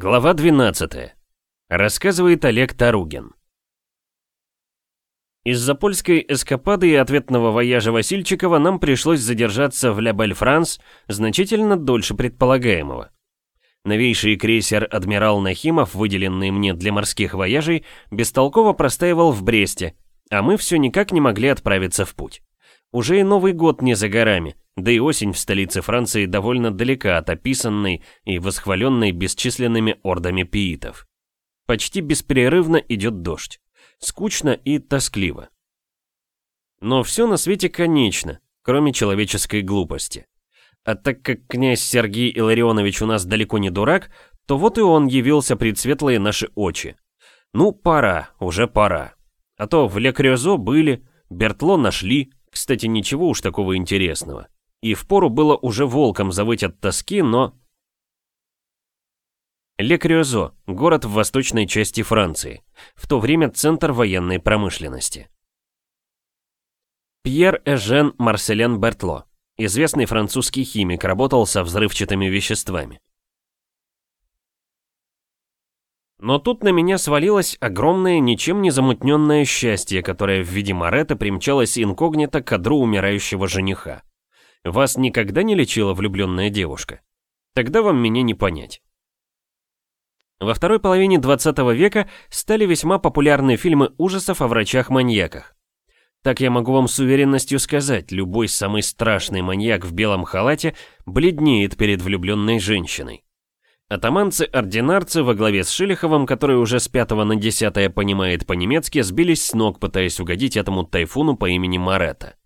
Глава 12. Рассказывает Олег Таругин. Из-за польской эскапады и ответного вояжа Васильчикова нам пришлось задержаться в Ля-Бель-Франс значительно дольше предполагаемого. Новейший крейсер «Адмирал Нахимов», выделенный мне для морских вояжей, бестолково простаивал в Бресте, а мы все никак не могли отправиться в путь. Уже и Новый год не за горами, да и осень в столице Франции довольно далека от описанной и восхваленной бесчисленными ордами пиитов. Почти беспрерывно идет дождь. Скучно и тоскливо. Но все на свете конечно, кроме человеческой глупости. А так как князь Сергей Илларионович у нас далеко не дурак, то вот и он явился пред светлые наши очи. Ну, пора, уже пора. А то в Лекрёзо были, Бертло нашли, кстати, ничего уж такого интересного. И впору было уже волком завыть от тоски, но... Лекрюзо – город в восточной части Франции, в то время центр военной промышленности. Пьер Эжен Марселен Бертло, известный французский химик, работал со взрывчатыми веществами. Но тут на меня свалилось огромное, ничем не замутненное счастье, которое в виде Моретта примчалось инкогнито к кадру умирающего жениха. Вас никогда не лечила влюбленная девушка? Тогда вам меня не понять. Во второй половине 20 века стали весьма популярны фильмы ужасов о врачах-маньяках. Так я могу вам с уверенностью сказать, любой самый страшный маньяк в белом халате бледнеет перед влюбленной женщиной. Атаманцы-ординарцы во главе с Шилиховым, который уже с пятого на десятое понимает по-немецки, сбились с ног, пытаясь угодить этому тайфуну по имени Марета.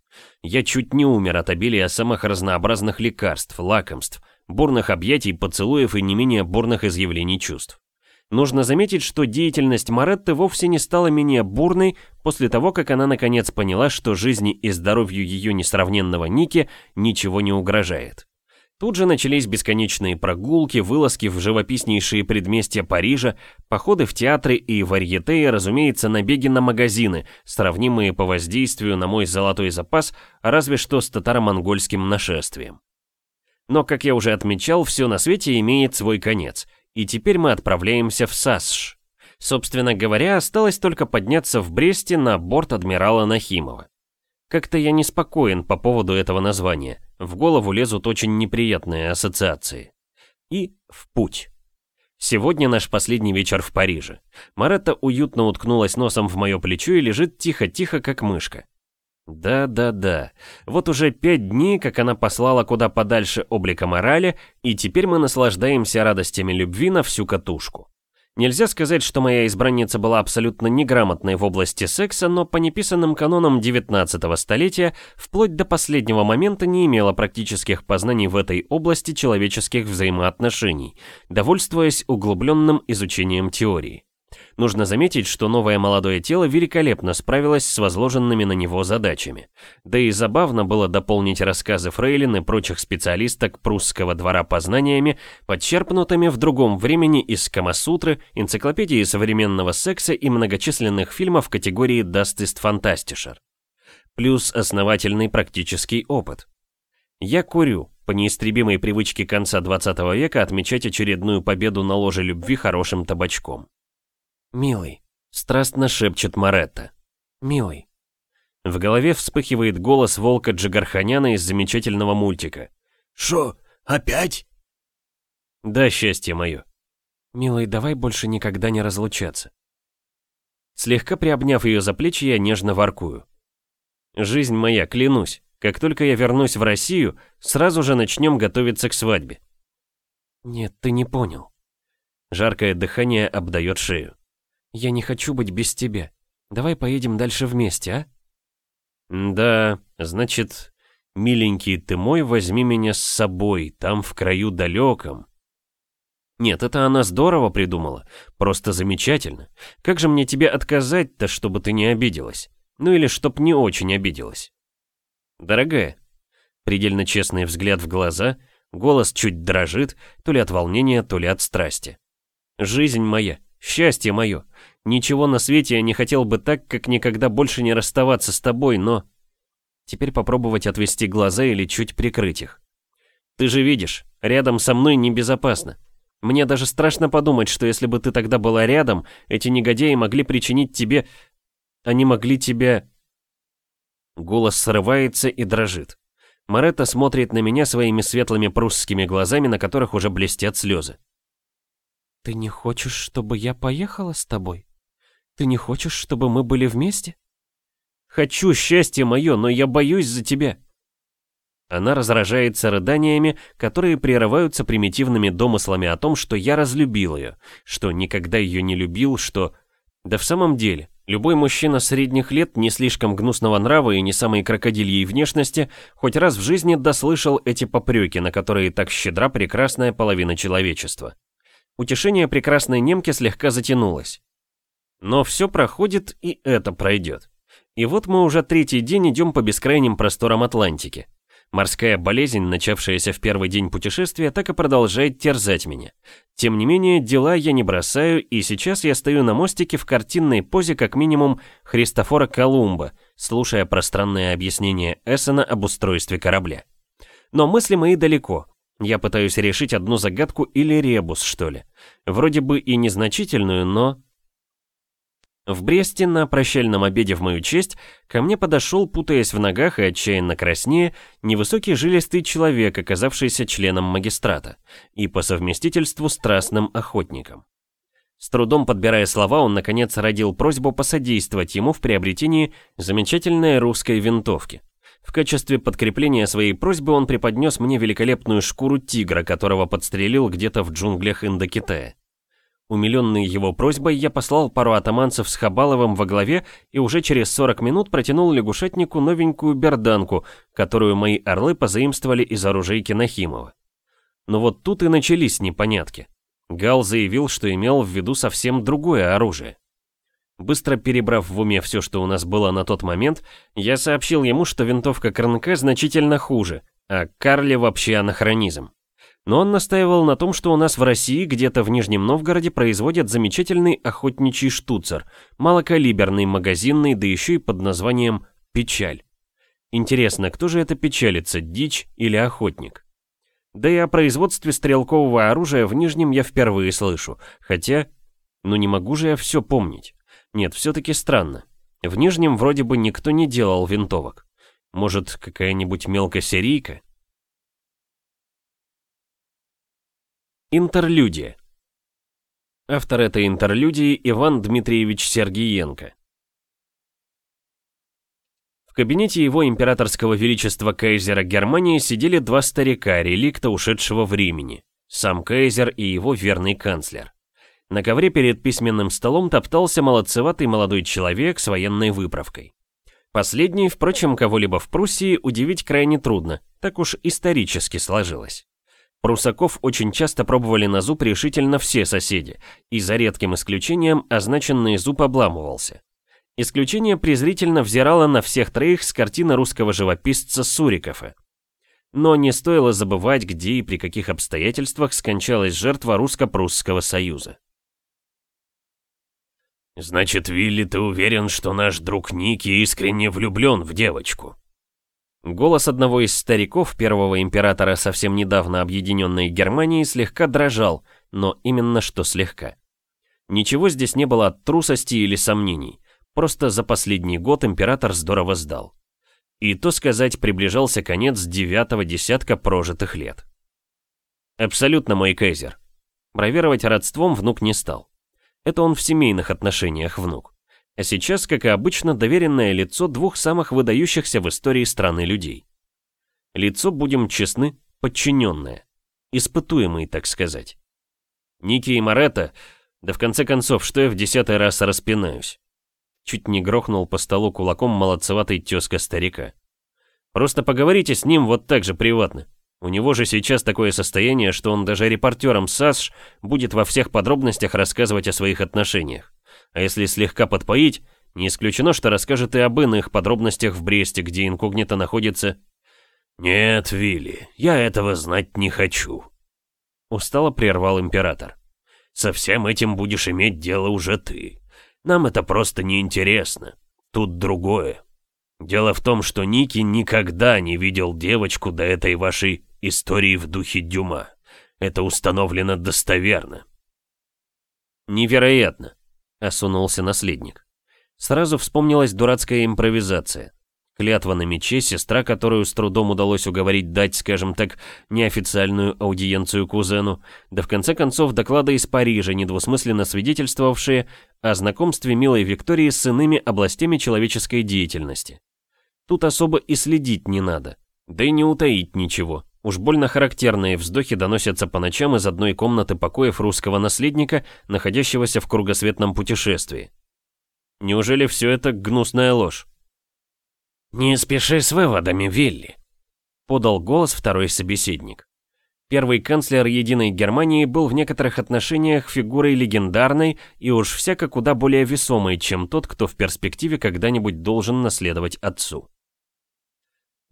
Я чуть не умер от обилия самых разнообразных лекарств, лакомств, бурных объятий, поцелуев и не менее бурных изъявлений чувств. Нужно заметить, что деятельность Маретты вовсе не стала менее бурной после того, как она наконец поняла, что жизни и здоровью ее несравненного Ники ничего не угрожает. Тут же начались бесконечные прогулки, вылазки в живописнейшие предместья Парижа, походы в театры и варьете и, разумеется, набеги на магазины, сравнимые по воздействию на мой золотой запас, разве что с татаро-монгольским нашествием. Но, как я уже отмечал, все на свете имеет свой конец, и теперь мы отправляемся в САСШ. Собственно говоря, осталось только подняться в Бресте на борт адмирала Нахимова. Как-то я неспокоен по поводу этого названия. В голову лезут очень неприятные ассоциации. И в путь. Сегодня наш последний вечер в Париже. Маретта уютно уткнулась носом в мое плечо и лежит тихо-тихо, как мышка. Да-да-да. Вот уже пять дней, как она послала куда подальше облика морали, и теперь мы наслаждаемся радостями любви на всю катушку. Нельзя сказать, что моя избранница была абсолютно неграмотной в области секса, но по неписанным канонам 19 столетия вплоть до последнего момента не имела практических познаний в этой области человеческих взаимоотношений, довольствуясь углубленным изучением теории. Нужно заметить, что новое молодое тело великолепно справилось с возложенными на него задачами. Да и забавно было дополнить рассказы Фрейлин и прочих специалисток прусского двора познаниями, подчерпнутыми в другом времени из Камасутры, энциклопедии современного секса и многочисленных фильмов категории «Das ist Fantastischer». Плюс основательный практический опыт. Я курю, по неистребимой привычке конца 20 века отмечать очередную победу на ложе любви хорошим табачком. «Милый», — страстно шепчет Маретта. «Милый». В голове вспыхивает голос волка Джигарханяна из замечательного мультика. «Шо, опять?» «Да, счастье мое». «Милый, давай больше никогда не разлучаться». Слегка приобняв ее за плечи, я нежно воркую. «Жизнь моя, клянусь, как только я вернусь в Россию, сразу же начнем готовиться к свадьбе». «Нет, ты не понял». Жаркое дыхание обдает шею. Я не хочу быть без тебя. Давай поедем дальше вместе, а? Да, значит, миленький ты мой, возьми меня с собой, там в краю далеком. Нет, это она здорово придумала, просто замечательно. Как же мне тебе отказать-то, чтобы ты не обиделась? Ну или чтоб не очень обиделась? Дорогая, предельно честный взгляд в глаза, голос чуть дрожит, то ли от волнения, то ли от страсти. Жизнь моя, Счастье мое. Ничего на свете я не хотел бы так, как никогда больше не расставаться с тобой, но... Теперь попробовать отвести глаза или чуть прикрыть их. Ты же видишь, рядом со мной небезопасно. Мне даже страшно подумать, что если бы ты тогда была рядом, эти негодяи могли причинить тебе... Они могли тебя... Голос срывается и дрожит. Маретта смотрит на меня своими светлыми прусскими глазами, на которых уже блестят слезы. «Ты не хочешь, чтобы я поехала с тобой? Ты не хочешь, чтобы мы были вместе?» «Хочу счастье мое, но я боюсь за тебя». Она разражается рыданиями, которые прерываются примитивными домыслами о том, что я разлюбил ее, что никогда ее не любил, что... Да в самом деле, любой мужчина средних лет, не слишком гнусного нрава и не самой крокодильей внешности, хоть раз в жизни дослышал эти попреки, на которые так щедра прекрасная половина человечества. Утешение прекрасной немки слегка затянулось. Но все проходит, и это пройдет. И вот мы уже третий день идем по бескрайним просторам Атлантики. Морская болезнь, начавшаяся в первый день путешествия, так и продолжает терзать меня. Тем не менее, дела я не бросаю, и сейчас я стою на мостике в картинной позе как минимум Христофора Колумба, слушая пространное объяснение Эссена об устройстве корабля. Но мысли мои далеко. Я пытаюсь решить одну загадку или ребус, что ли. Вроде бы и незначительную, но в Бресте на прощальном обеде в мою честь ко мне подошел, путаясь в ногах и отчаянно краснея, невысокий жилистый человек, оказавшийся членом магистрата, и по совместительству страстным охотником. С трудом подбирая слова, он наконец родил просьбу посодействовать ему в приобретении замечательной русской винтовки. В качестве подкрепления своей просьбы он преподнес мне великолепную шкуру тигра, которого подстрелил где-то в джунглях Индокитая. Умиленный его просьбой, я послал пару атаманцев с Хабаловым во главе и уже через 40 минут протянул лягушатнику новенькую берданку, которую мои орлы позаимствовали из оружейки Нахимова. Но вот тут и начались непонятки. Гал заявил, что имел в виду совсем другое оружие. Быстро перебрав в уме все, что у нас было на тот момент, я сообщил ему, что винтовка Корнка значительно хуже, а Карли вообще анахронизм. Но он настаивал на том, что у нас в России где-то в Нижнем Новгороде производят замечательный охотничий штуцер, малокалиберный, магазинный, да еще и под названием «Печаль». Интересно, кто же это печалится, дичь или охотник? Да и о производстве стрелкового оружия в Нижнем я впервые слышу, хотя... Ну не могу же я все помнить. Нет, все-таки странно. В Нижнем вроде бы никто не делал винтовок. Может, какая-нибудь мелкосерийка? Интерлюдия. Автор этой интерлюдии Иван Дмитриевич Сергиенко. В кабинете его императорского величества кайзера Германии сидели два старика, реликта ушедшего времени. Сам кайзер и его верный канцлер. На ковре перед письменным столом топтался молодцеватый молодой человек с военной выправкой. Последний, впрочем, кого-либо в Пруссии удивить крайне трудно, так уж исторически сложилось. Прусаков очень часто пробовали на зуб решительно все соседи, и за редким исключением означенный зуб обламывался. Исключение презрительно взирало на всех троих с картины русского живописца Сурикова. Но не стоило забывать, где и при каких обстоятельствах скончалась жертва русско-прусского союза. «Значит, Вилли, ты уверен, что наш друг Ники искренне влюблен в девочку?» Голос одного из стариков первого императора совсем недавно объединенной Германии слегка дрожал, но именно что слегка. Ничего здесь не было от трусости или сомнений, просто за последний год император здорово сдал. И то сказать, приближался конец девятого десятка прожитых лет. Абсолютно мой кайзер. Бравировать родством внук не стал. Это он в семейных отношениях внук. А сейчас, как и обычно, доверенное лицо двух самых выдающихся в истории страны людей. Лицо, будем честны, подчиненное. Испытуемый, так сказать. Ники и Моретто, да в конце концов, что я в десятый раз распинаюсь? Чуть не грохнул по столу кулаком молодцеватый тезка старика. Просто поговорите с ним вот так же приватно. У него же сейчас такое состояние, что он даже репортерам САСШ будет во всех подробностях рассказывать о своих отношениях. А если слегка подпоить, не исключено, что расскажет и об иных подробностях в Бресте, где инкогнито находится... «Нет, Вилли, я этого знать не хочу», — устало прервал император. «Со всем этим будешь иметь дело уже ты. Нам это просто неинтересно. Тут другое. Дело в том, что Ники никогда не видел девочку до этой вашей истории в духе Дюма. Это установлено достоверно. Невероятно, осунулся наследник. Сразу вспомнилась дурацкая импровизация. Клятва на мече, сестра, которую с трудом удалось уговорить дать, скажем так, неофициальную аудиенцию кузену, да в конце концов доклады из Парижа, недвусмысленно свидетельствовавшие о знакомстве милой Виктории с иными областями человеческой деятельности. Тут особо и следить не надо, да и не утаить ничего. Уж больно характерные вздохи доносятся по ночам из одной комнаты покоев русского наследника, находящегося в кругосветном путешествии. Неужели все это гнусная ложь? «Не спеши с выводами, Вилли», — подал голос второй собеседник. Первый канцлер Единой Германии был в некоторых отношениях фигурой легендарной и уж всяко куда более весомой, чем тот, кто в перспективе когда-нибудь должен наследовать отцу.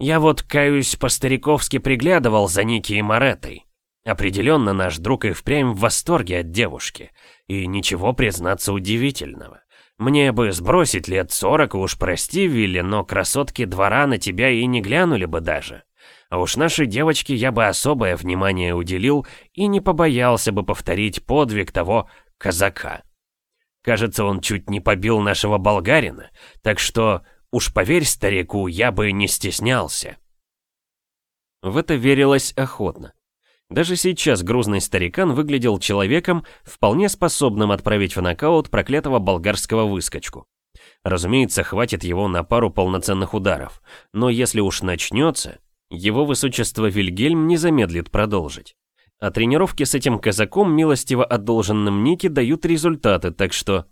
«Я вот, каюсь, по-стариковски приглядывал за Ники и Мореттой. Определенно наш друг и впрямь в восторге от девушки. И ничего, признаться, удивительного. Мне бы сбросить лет сорок, уж прости, Вилли, но красотки двора на тебя и не глянули бы даже. А уж нашей девочке я бы особое внимание уделил и не побоялся бы повторить подвиг того казака. Кажется, он чуть не побил нашего болгарина, так что, уж поверь старику, я бы не стеснялся. В это верилось охотно. Даже сейчас грузный старикан выглядел человеком, вполне способным отправить в нокаут проклятого болгарского выскочку. Разумеется, хватит его на пару полноценных ударов, но если уж начнется, его высочество Вильгельм не замедлит продолжить. А тренировки с этим казаком, милостиво одолженным Нике, дают результаты, так что...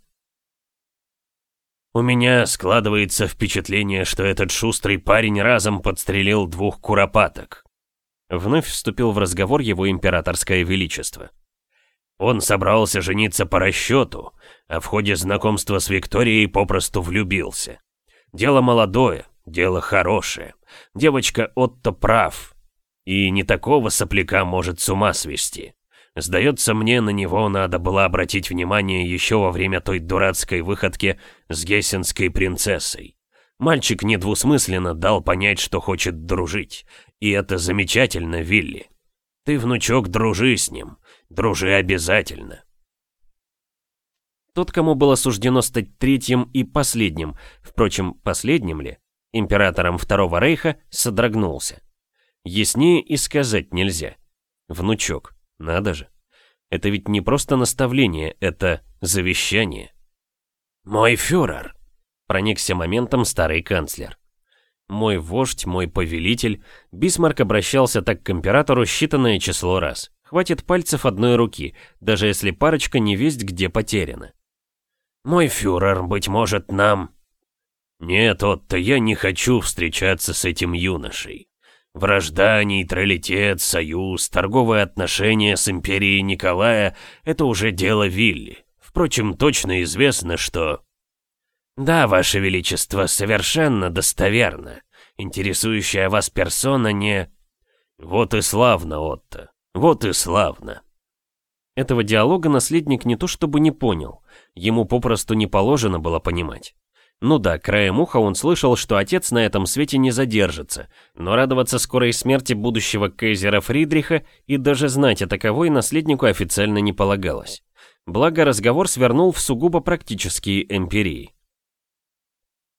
У меня складывается впечатление, что этот шустрый парень разом подстрелил двух куропаток. Вновь вступил в разговор его императорское величество. Он собрался жениться по расчету, а в ходе знакомства с Викторией попросту влюбился. Дело молодое, дело хорошее. Девочка Отто прав. И не такого сопляка может с ума свести. Сдается мне, на него надо было обратить внимание еще во время той дурацкой выходки с гессенской принцессой. Мальчик недвусмысленно дал понять, что хочет дружить. И это замечательно, Вилли. Ты, внучок, дружи с ним. Дружи обязательно. Тот, кому было суждено стать третьим и последним, впрочем, последним ли, императором Второго Рейха, содрогнулся. Яснее и сказать нельзя. Внучок, надо же. Это ведь не просто наставление, это завещание. «Мой фюрер», Проникся моментом старый канцлер. Мой вождь, мой повелитель, Бисмарк обращался так к императору считанное число раз. Хватит пальцев одной руки, даже если парочка не весть где потеряна. «Мой фюрер, быть может, нам...» «Нет, Отто, я не хочу встречаться с этим юношей. Вражда, нейтралитет, союз, торговые отношения с империей Николая — это уже дело Вилли. Впрочем, точно известно, что...» «Да, Ваше Величество, совершенно достоверно. Интересующая вас персона не...» «Вот и славно, Отто, вот и славно». Этого диалога наследник не то чтобы не понял, ему попросту не положено было понимать. Ну да, краем уха он слышал, что отец на этом свете не задержится, но радоваться скорой смерти будущего кайзера Фридриха и даже знать о таковой наследнику официально не полагалось. Благо разговор свернул в сугубо практические эмпирии.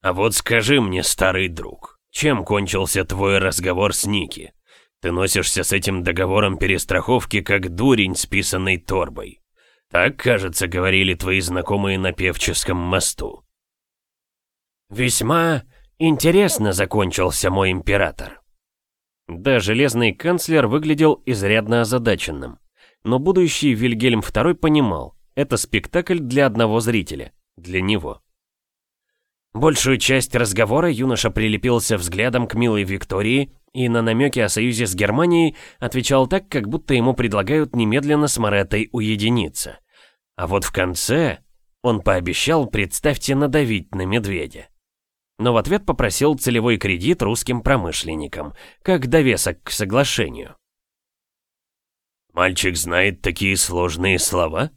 «А вот скажи мне, старый друг, чем кончился твой разговор с Ники? Ты носишься с этим договором перестраховки, как дурень с писанной торбой. Так, кажется, говорили твои знакомые на Певческом мосту». «Весьма интересно закончился мой император». Да, железный канцлер выглядел изрядно озадаченным. Но будущий Вильгельм II понимал, это спектакль для одного зрителя, для него. Большую часть разговора юноша прилепился взглядом к милой Виктории и на намеки о союзе с Германией отвечал так, как будто ему предлагают немедленно с Мореттой уединиться. А вот в конце он пообещал, представьте, надавить на медведя. Но в ответ попросил целевой кредит русским промышленникам, как довесок к соглашению. «Мальчик знает такие сложные слова?»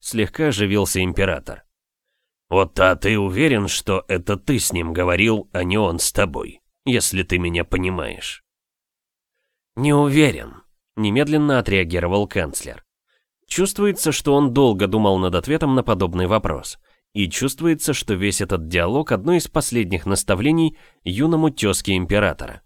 Слегка оживился император. Вот а ты уверен, что это ты с ним говорил, а не он с тобой, если ты меня понимаешь? Не уверен. Немедленно отреагировал канцлер. Чувствуется, что он долго думал над ответом на подобный вопрос. И чувствуется, что весь этот диалог – одно из последних наставлений юному тезке императора.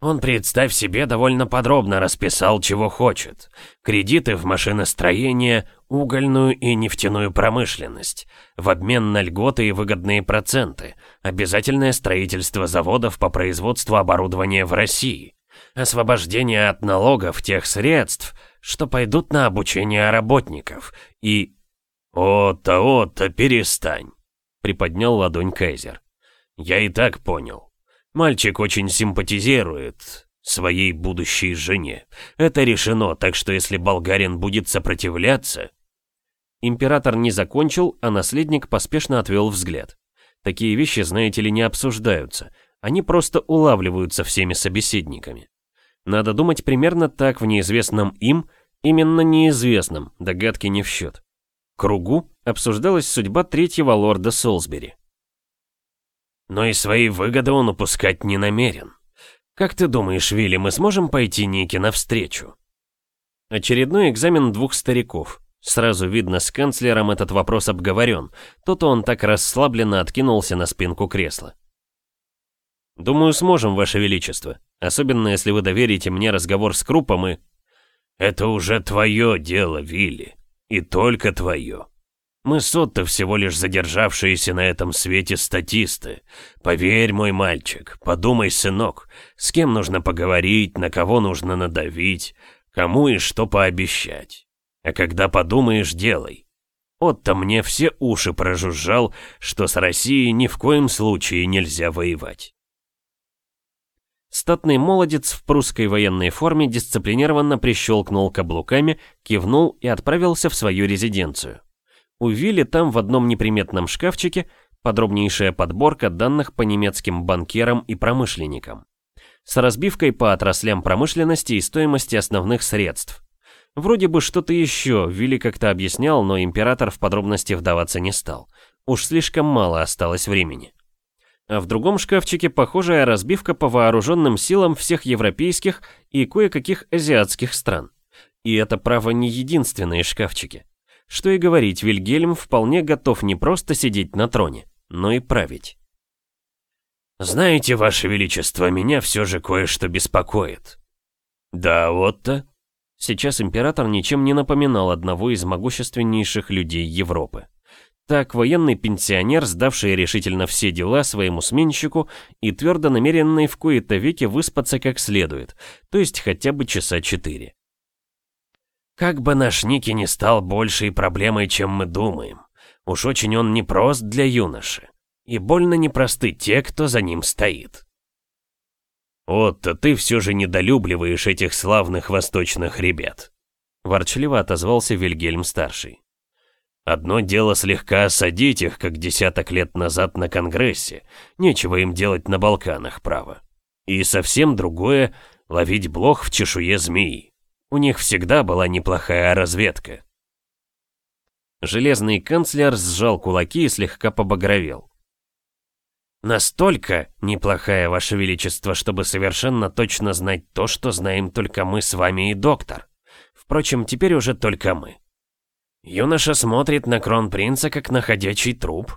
Он, представь себе, довольно подробно расписал, чего хочет. Кредиты в машиностроение, угольную и нефтяную промышленность, в обмен на льготы и выгодные проценты, обязательное строительство заводов по производству оборудования в России, освобождение от налогов тех средств, что пойдут на обучение работников, и... «Отто, Отто, перестань!» — приподнял ладонь Кайзер. «Я и так понял. Мальчик очень симпатизирует своей будущей жене. Это решено, так что если болгарин будет сопротивляться... Император не закончил, а наследник поспешно отвел взгляд. Такие вещи, знаете ли, не обсуждаются. Они просто улавливаются всеми собеседниками. Надо думать примерно так в неизвестном им, именно неизвестном, догадки не в счет. Кругу обсуждалась судьба третьего лорда Солсбери. Но и свои выгоды он упускать не намерен. Как ты думаешь, Вилли, мы сможем пойти Нике навстречу? Очередной экзамен двух стариков. Сразу видно, с канцлером этот вопрос обговорен. То-то он так расслабленно откинулся на спинку кресла. «Думаю, сможем, Ваше Величество. Особенно, если вы доверите мне разговор с Крупом и...» «Это уже твое дело, Вилли. И только твое. Мы с Отто всего лишь задержавшиеся на этом свете статисты. Поверь, мой мальчик, подумай, сынок, с кем нужно поговорить, на кого нужно надавить, кому и что пообещать. А когда подумаешь, делай. Отто мне все уши прожужжал, что с Россией ни в коем случае нельзя воевать. Статный молодец в прусской военной форме дисциплинированно прищелкнул каблуками, кивнул и отправился в свою резиденцию. У Вилли там в одном неприметном шкафчике подробнейшая подборка данных по немецким банкирам и промышленникам. С разбивкой по отраслям промышленности и стоимости основных средств. Вроде бы что-то еще Вилли как-то объяснял, но император в подробности вдаваться не стал. Уж слишком мало осталось времени. А в другом шкафчике похожая разбивка по вооруженным силам всех европейских и кое-каких азиатских стран. И это, право, не единственные шкафчики. Что и говорить, Вильгельм вполне готов не просто сидеть на троне, но и править. «Знаете, Ваше Величество, меня все же кое-что беспокоит». «Да, вот-то». Сейчас император ничем не напоминал одного из могущественнейших людей Европы. Так, военный пенсионер, сдавший решительно все дела своему сменщику и твердо намеренный в кои-то веки выспаться как следует, то есть хотя бы часа четыре. Как бы наш Ники не стал большей проблемой, чем мы думаем. Уж очень он непрост для юноши. И больно непросты те, кто за ним стоит. «Вот-то ты все же недолюбливаешь этих славных восточных ребят», — ворчливо отозвался Вильгельм-старший. «Одно дело слегка осадить их, как десяток лет назад на Конгрессе, нечего им делать на Балканах, право. И совсем другое — ловить блох в чешуе змеи. У них всегда была неплохая разведка. Железный канцлер сжал кулаки и слегка побагровел. «Настолько неплохая, Ваше Величество, чтобы совершенно точно знать то, что знаем только мы с вами и доктор. Впрочем, теперь уже только мы. Юноша смотрит на кронпринца, как на ходячий труп,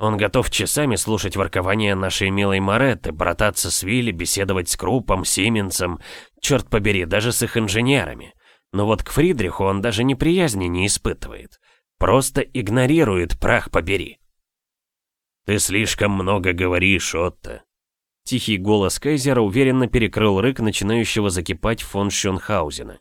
он готов часами слушать воркование нашей милой Моретты, брататься с Вилли, беседовать с Крупом, Сименсом, черт побери, даже с их инженерами. Но вот к Фридриху он даже неприязни не испытывает. Просто игнорирует, прах побери. «Ты слишком много говоришь, Отто». Тихий голос Кайзера уверенно перекрыл рык начинающего закипать фон Шонхаузена.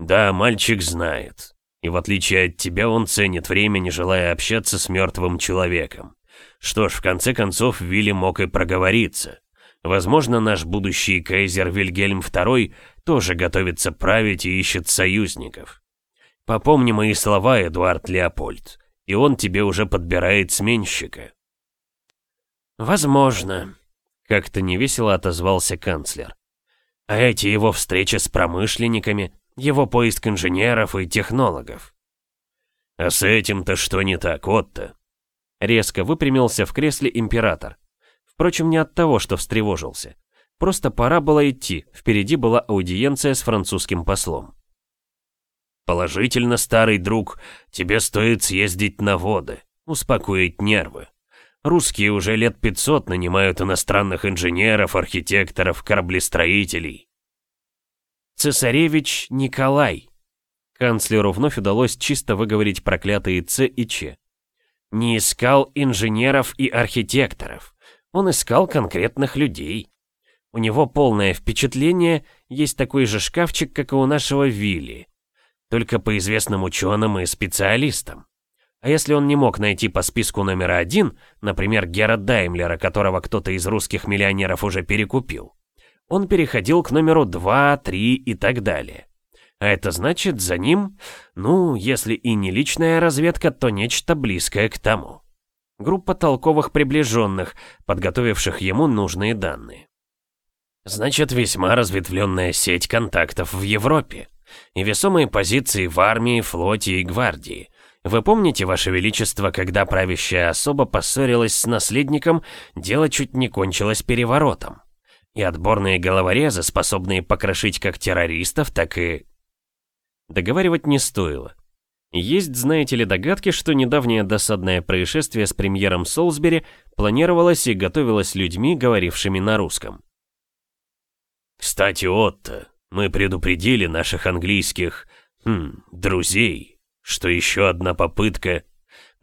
«Да, мальчик знает. И в отличие от тебя он ценит время, не желая общаться с мертвым человеком. Что ж, в конце концов, Вилли мог и проговориться. Возможно, наш будущий кайзер Вильгельм II тоже готовится править и ищет союзников. Попомни мои слова, Эдуард Леопольд, и он тебе уже подбирает сменщика. Возможно, как-то невесело отозвался канцлер. А эти его встречи с промышленниками, его поиск инженеров и технологов. А с этим-то что не так, Отто? Резко выпрямился в кресле император. Впрочем, не от того, что встревожился. Просто пора было идти, впереди была аудиенция с французским послом. «Положительно, старый друг, тебе стоит съездить на воды, успокоить нервы. Русские уже лет 500 нанимают иностранных инженеров, архитекторов, кораблестроителей». «Цесаревич Николай», Канцлеру вновь удалось чисто выговорить проклятые «Ц» и «Ч». Не искал инженеров и архитекторов. Он искал конкретных людей. У него полное впечатление, есть такой же шкафчик, как и у нашего Вилли. Только по известным ученым и специалистам. А если он не мог найти по списку номера один, например, Гера Даймлера, которого кто-то из русских миллионеров уже перекупил, он переходил к номеру 2, 3 и так далее. А это значит, за ним, ну, если и не личная разведка, то нечто близкое к тому. Группа толковых приближенных, подготовивших ему нужные данные. Значит, весьма разветвленная сеть контактов в Европе. И весомые позиции в армии, флоте и гвардии. Вы помните, Ваше Величество, когда правящая особа поссорилась с наследником, дело чуть не кончилось переворотом. И отборные головорезы, способные покрошить как террористов, так и Договаривать не стоило. Есть, знаете ли, догадки, что недавнее досадное происшествие с премьером Солсбери планировалось и готовилось людьми, говорившими на русском. «Кстати, Отто, мы предупредили наших английских, хм, друзей, что еще одна попытка...»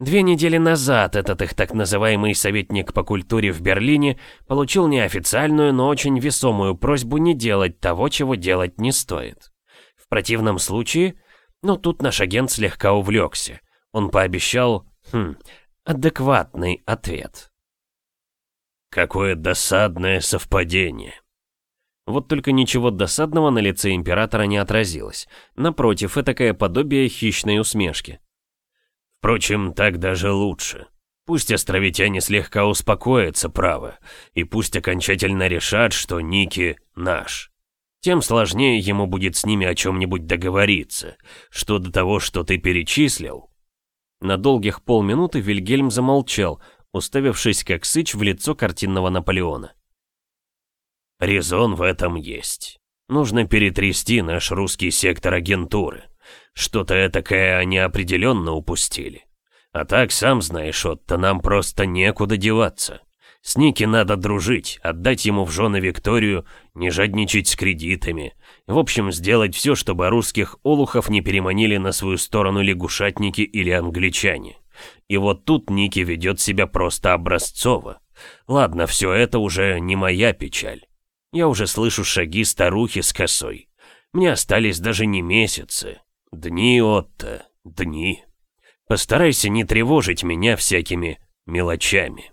Две недели назад этот их так называемый советник по культуре в Берлине получил неофициальную, но очень весомую просьбу не делать того, чего делать не стоит. В противном случае... Но тут наш агент слегка увлекся. Он пообещал, хм, адекватный ответ. Какое досадное совпадение. Вот только ничего досадного на лице императора не отразилось. Напротив, этакое подобие хищной усмешки. Впрочем, так даже лучше. Пусть островитяне слегка успокоятся, право, и пусть окончательно решат, что Ники наш тем сложнее ему будет с ними о чем-нибудь договориться. Что до того, что ты перечислил...» На долгих полминуты Вильгельм замолчал, уставившись как сыч в лицо картинного Наполеона. «Резон в этом есть. Нужно перетрясти наш русский сектор агентуры. Что-то этакое они определенно упустили. А так, сам знаешь, Отто, нам просто некуда деваться. С Ники надо дружить, отдать ему в жены Викторию, не жадничать с кредитами. В общем, сделать все, чтобы русских олухов не переманили на свою сторону лягушатники или англичане. И вот тут Ники ведет себя просто образцово. Ладно, все это уже не моя печаль. Я уже слышу шаги старухи с косой. Мне остались даже не месяцы. Дни, Отто, дни. Постарайся не тревожить меня всякими мелочами.